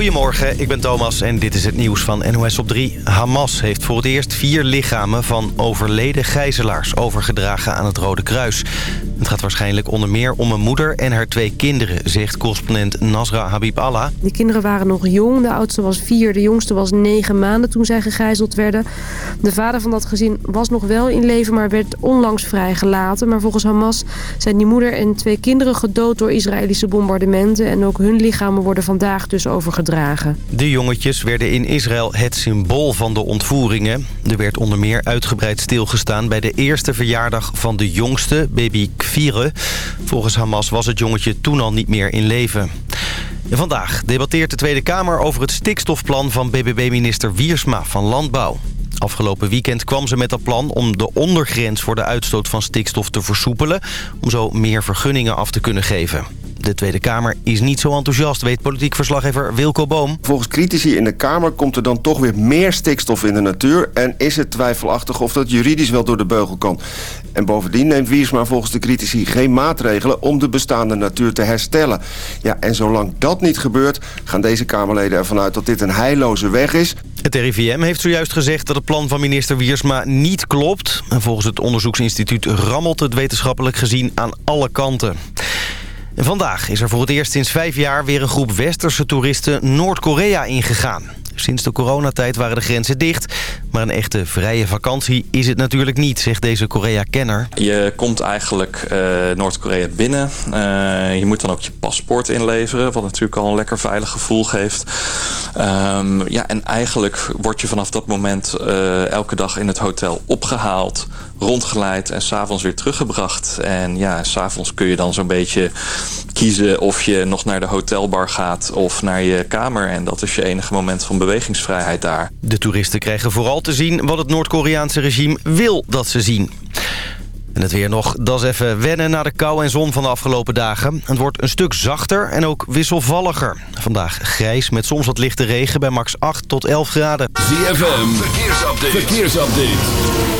Goedemorgen, ik ben Thomas en dit is het nieuws van NOS op 3. Hamas heeft voor het eerst vier lichamen van overleden gijzelaars overgedragen aan het Rode Kruis. Het gaat waarschijnlijk onder meer om een moeder en haar twee kinderen, zegt correspondent Nasra Habib Allah. Die kinderen waren nog jong, de oudste was vier, de jongste was negen maanden toen zij gegijzeld werden. De vader van dat gezin was nog wel in leven, maar werd onlangs vrijgelaten. Maar volgens Hamas zijn die moeder en twee kinderen gedood door Israëlische bombardementen en ook hun lichamen worden vandaag dus overgedragen. De jongetjes werden in Israël het symbool van de ontvoeringen. Er werd onder meer uitgebreid stilgestaan bij de eerste verjaardag van de jongste, baby Volgens Hamas was het jongetje toen al niet meer in leven. En vandaag debatteert de Tweede Kamer over het stikstofplan van BBB-minister Wiersma van Landbouw. Afgelopen weekend kwam ze met dat plan om de ondergrens voor de uitstoot van stikstof te versoepelen... om zo meer vergunningen af te kunnen geven. De Tweede Kamer is niet zo enthousiast, weet politiek verslaggever Wilco Boom. Volgens critici in de Kamer komt er dan toch weer meer stikstof in de natuur... en is het twijfelachtig of dat juridisch wel door de beugel kan. En bovendien neemt Wiersma volgens de critici geen maatregelen... om de bestaande natuur te herstellen. Ja, en zolang dat niet gebeurt, gaan deze Kamerleden ervan uit... dat dit een heilloze weg is. Het RIVM heeft zojuist gezegd dat het plan van minister Wiersma niet klopt. En volgens het onderzoeksinstituut rammelt het wetenschappelijk gezien aan alle kanten. En vandaag is er voor het eerst sinds vijf jaar weer een groep westerse toeristen Noord-Korea ingegaan. Sinds de coronatijd waren de grenzen dicht. Maar een echte vrije vakantie is het natuurlijk niet, zegt deze Korea-kenner. Je komt eigenlijk uh, Noord-Korea binnen. Uh, je moet dan ook je paspoort inleveren, wat natuurlijk al een lekker veilig gevoel geeft. Um, ja, en eigenlijk word je vanaf dat moment uh, elke dag in het hotel opgehaald, rondgeleid en s'avonds weer teruggebracht. En ja, s'avonds kun je dan zo'n beetje kiezen of je nog naar de hotelbar gaat of naar je kamer. En dat is je enige moment van bewegingsvrijheid daar. De toeristen krijgen vooral te zien wat het Noord-Koreaanse regime wil dat ze zien. En het weer nog, dat is even wennen na de kou en zon van de afgelopen dagen. Het wordt een stuk zachter en ook wisselvalliger. Vandaag grijs met soms wat lichte regen bij max 8 tot 11 graden. ZFM, verkeersupdate. verkeersupdate.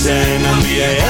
zijn aan wie jij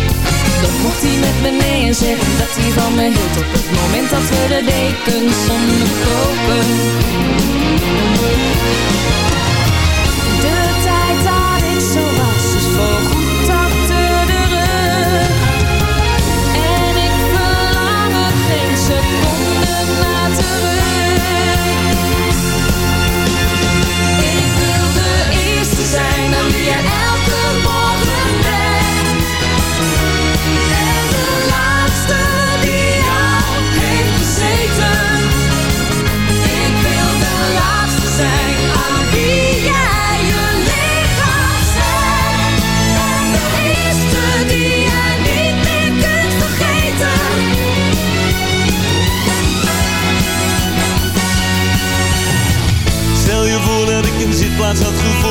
Dan mocht hij met me mee en zeggen dat hij van me hield Op het moment dat we de dekens onderkopen De tijd dat ik zo was is voorgoed ik een zitplaats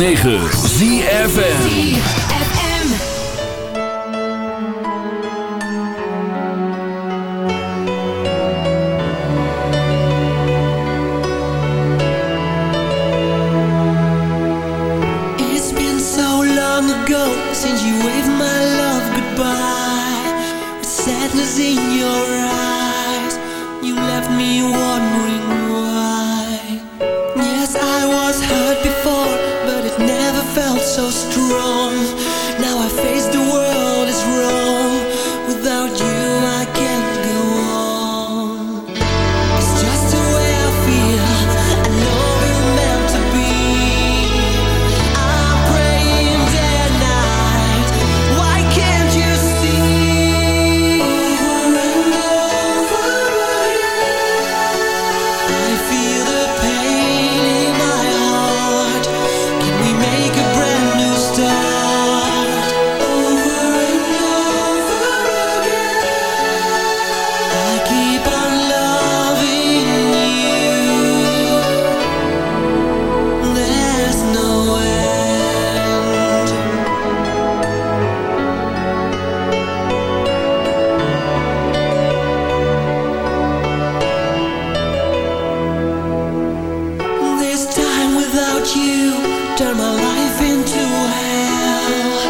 9. without you, turn my life into hell.